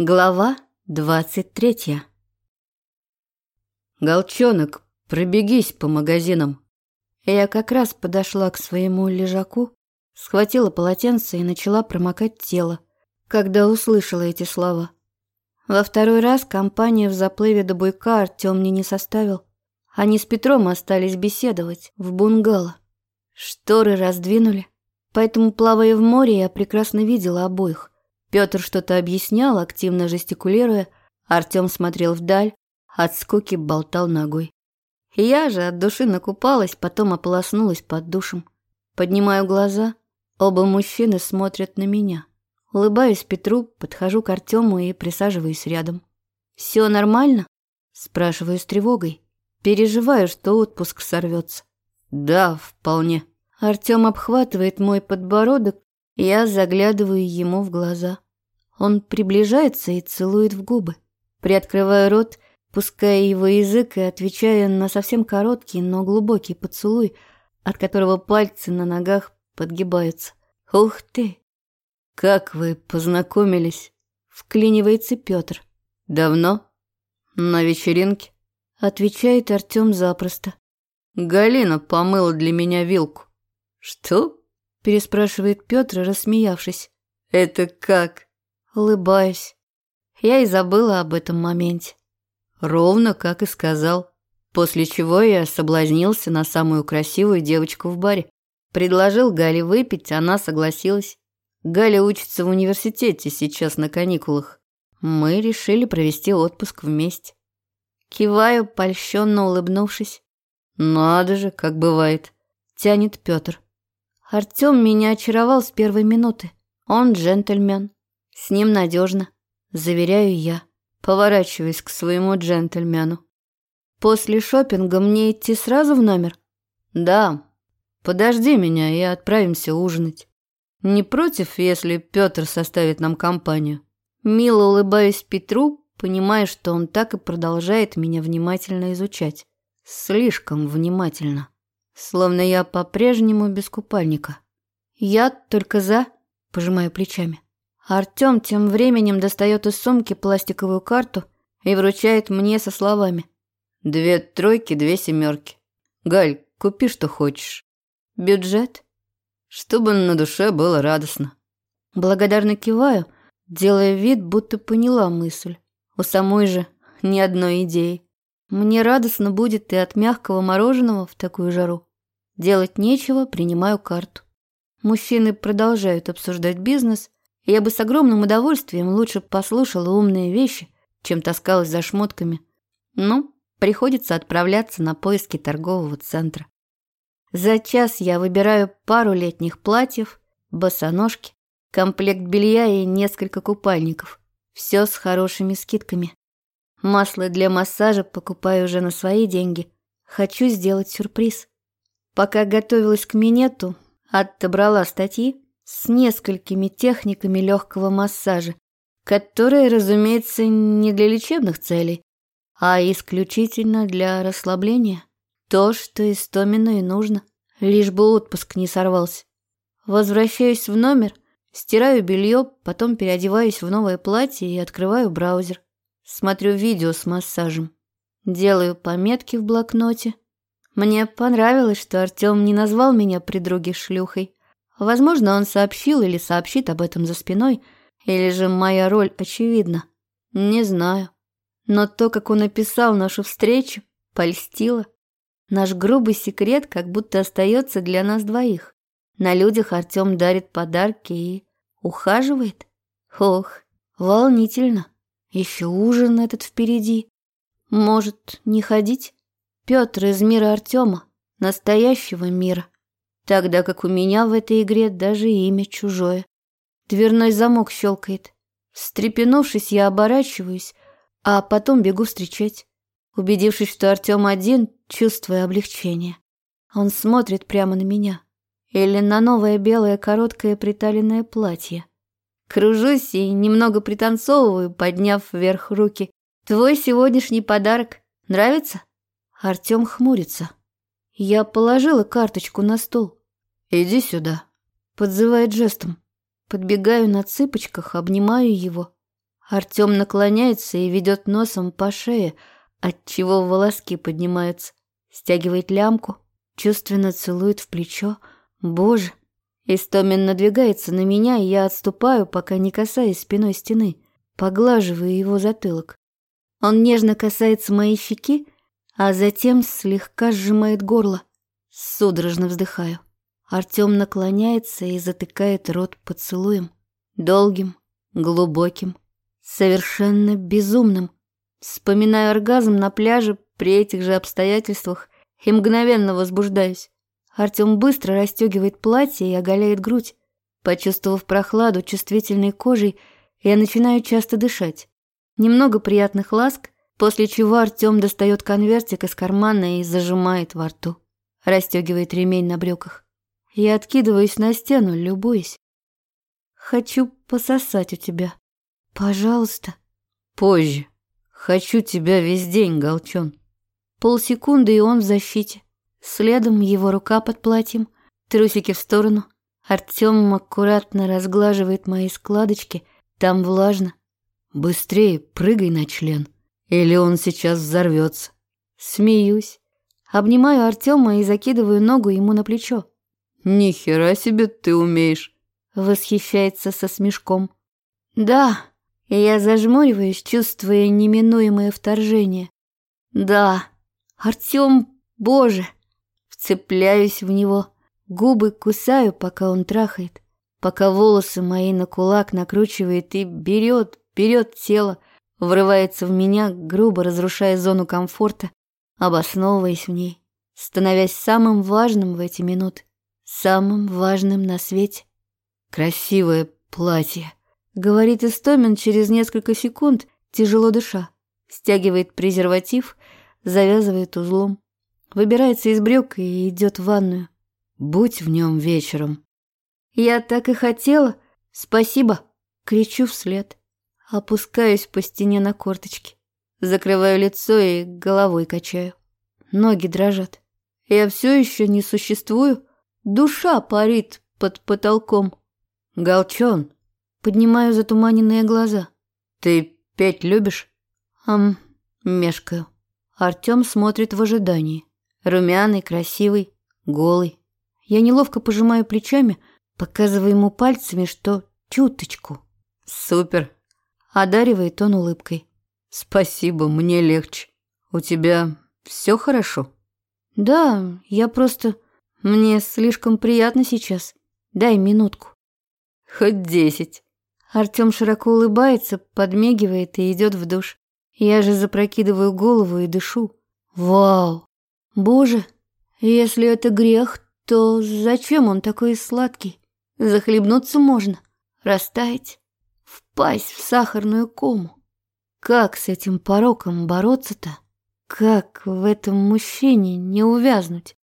Глава двадцать третья. «Голчонок, пробегись по магазинам». Я как раз подошла к своему лежаку, схватила полотенце и начала промокать тело, когда услышала эти слова. Во второй раз компания в заплыве до буйка Артем мне не составил. Они с Петром остались беседовать в бунгало. Шторы раздвинули, поэтому, плавая в море, я прекрасно видела обоих – Петр что-то объяснял, активно жестикулируя. Артем смотрел вдаль, от скуки болтал ногой. Я же от души накупалась, потом ополоснулась под душем. Поднимаю глаза, оба мужчины смотрят на меня. Улыбаюсь Петру, подхожу к Артему и присаживаюсь рядом. «Все нормально?» – спрашиваю с тревогой. Переживаю, что отпуск сорвется. «Да, вполне». Артем обхватывает мой подбородок я заглядываю ему в глаза. Он приближается и целует в губы. Приоткрываю рот, пуская его язык и отвечая на совсем короткий, но глубокий поцелуй, от которого пальцы на ногах подгибаются. «Ух ты!» «Как вы познакомились?» — вклинивается Петр. «Давно?» «На вечеринке?» — отвечает Артем запросто. «Галина помыла для меня вилку». «Что?» Переспрашивает Петр, рассмеявшись. «Это как?» Улыбаюсь. Я и забыла об этом моменте. Ровно как и сказал. После чего я соблазнился на самую красивую девочку в баре. Предложил Гале выпить, она согласилась. Галя учится в университете сейчас на каникулах. Мы решили провести отпуск вместе. Киваю, польщенно улыбнувшись. «Надо же, как бывает», — тянет Петр. Артем меня очаровал с первой минуты. Он джентльмен. С ним надежно, заверяю я, поворачиваясь к своему джентльмену. После шопинга мне идти сразу в номер? Да. Подожди меня и отправимся ужинать. Не против, если Петр составит нам компанию? Мило улыбаюсь Петру, понимая, что он так и продолжает меня внимательно изучать. Слишком внимательно словно я по-прежнему без купальника. Я только за, пожимаю плечами. Артем тем временем достает из сумки пластиковую карту и вручает мне со словами. «Две тройки, две семерки. Галь, купи, что хочешь. Бюджет? Чтобы на душе было радостно». Благодарно киваю, делая вид, будто поняла мысль. У самой же ни одной идеи. Мне радостно будет и от мягкого мороженого в такую жару, Делать нечего, принимаю карту. Мужчины продолжают обсуждать бизнес, и я бы с огромным удовольствием лучше послушала умные вещи, чем таскалась за шмотками. Ну, приходится отправляться на поиски торгового центра. За час я выбираю пару летних платьев, босоножки, комплект белья и несколько купальников. Все с хорошими скидками. Масло для массажа покупаю уже на свои деньги. Хочу сделать сюрприз. Пока готовилась к минету, отобрала статьи с несколькими техниками легкого массажа, которые, разумеется, не для лечебных целей, а исключительно для расслабления. То, что Истомину и нужно, лишь бы отпуск не сорвался. Возвращаюсь в номер, стираю белье, потом переодеваюсь в новое платье и открываю браузер. Смотрю видео с массажем. Делаю пометки в блокноте – мне понравилось, что Артём не назвал меня при друге шлюхой. Возможно, он сообщил или сообщит об этом за спиной, или же моя роль очевидна. Не знаю. Но то, как он описал нашу встречу, польстило. Наш грубый секрет как будто остается для нас двоих. На людях Артём дарит подарки и ухаживает. Ох, волнительно. Еще ужин этот впереди. Может, не ходить? Петр из мира Артема, настоящего мира, тогда как у меня в этой игре даже имя чужое. Дверной замок щелкает. Встрепенувшись, я оборачиваюсь, а потом бегу встречать. Убедившись, что Артем один, чувствуя облегчение. Он смотрит прямо на меня. Или на новое белое короткое приталенное платье. Кружусь и немного пританцовываю, подняв вверх руки. «Твой сегодняшний подарок нравится?» Артем хмурится. Я положила карточку на стол. «Иди сюда», — подзывает жестом. Подбегаю на цыпочках, обнимаю его. Артем наклоняется и ведет носом по шее, отчего волоски поднимаются. Стягивает лямку, чувственно целует в плечо. Боже! Истомин надвигается на меня, и я отступаю, пока не касаюсь спиной стены, поглаживаю его затылок. Он нежно касается моей щеки, а затем слегка сжимает горло. Судорожно вздыхаю. Артем наклоняется и затыкает рот поцелуем. Долгим, глубоким, совершенно безумным. Вспоминаю оргазм на пляже при этих же обстоятельствах и мгновенно возбуждаюсь. Артем быстро расстегивает платье и оголяет грудь. Почувствовав прохладу чувствительной кожей, я начинаю часто дышать. Немного приятных ласк, после чего Артем достает конвертик из кармана и зажимает во рту. Расстегивает ремень на брюках. Я откидываюсь на стену, любуюсь. Хочу пососать у тебя. Пожалуйста. Позже. Хочу тебя весь день, Голчон. Полсекунды, и он в защите. Следом его рука под платьем, трусики в сторону. Артем аккуратно разглаживает мои складочки, там влажно. Быстрее прыгай на член, или он сейчас взорвется. Смеюсь. Обнимаю Артема и закидываю ногу ему на плечо. «Ни хера себе ты умеешь!» Восхищается со смешком. «Да!» Я зажмуриваюсь, чувствуя неминуемое вторжение. «Да!» Артем, боже! Вцепляюсь в него, губы кусаю, пока он трахает, пока волосы мои на кулак накручивает и берет, берет тело, врывается в меня, грубо разрушая зону комфорта, обосновываясь в ней, становясь самым важным в эти минуты, самым важным на свете. «Красивое платье», — говорит Истомин через несколько секунд, тяжело дыша, стягивает презерватив, завязывает узлом, выбирается из брюк и идет в ванную. «Будь в нем вечером». «Я так и хотела. Спасибо!» — кричу вслед. Опускаюсь по стене на корточки. Закрываю лицо и головой качаю. Ноги дрожат. Я все еще не существую. Душа парит под потолком. Голчон. Поднимаю затуманенные глаза. Ты петь любишь? Ам, мешкаю. Артем смотрит в ожидании. Румяный, красивый, голый. Я неловко пожимаю плечами, показывая ему пальцами, что чуточку. Супер. Одаривает он улыбкой. Спасибо, мне легче. У тебя все хорошо? Да, я просто... Мне слишком приятно сейчас. Дай минутку. Хоть десять. Артем широко улыбается, подмигивает и идет в душ. Я же запрокидываю голову и дышу. Вау! Боже, если это грех, то зачем он такой сладкий? Захлебнуться можно, растаять, впасть в сахарную кому. Как с этим пороком бороться-то? Как в этом мужчине не увязнуть?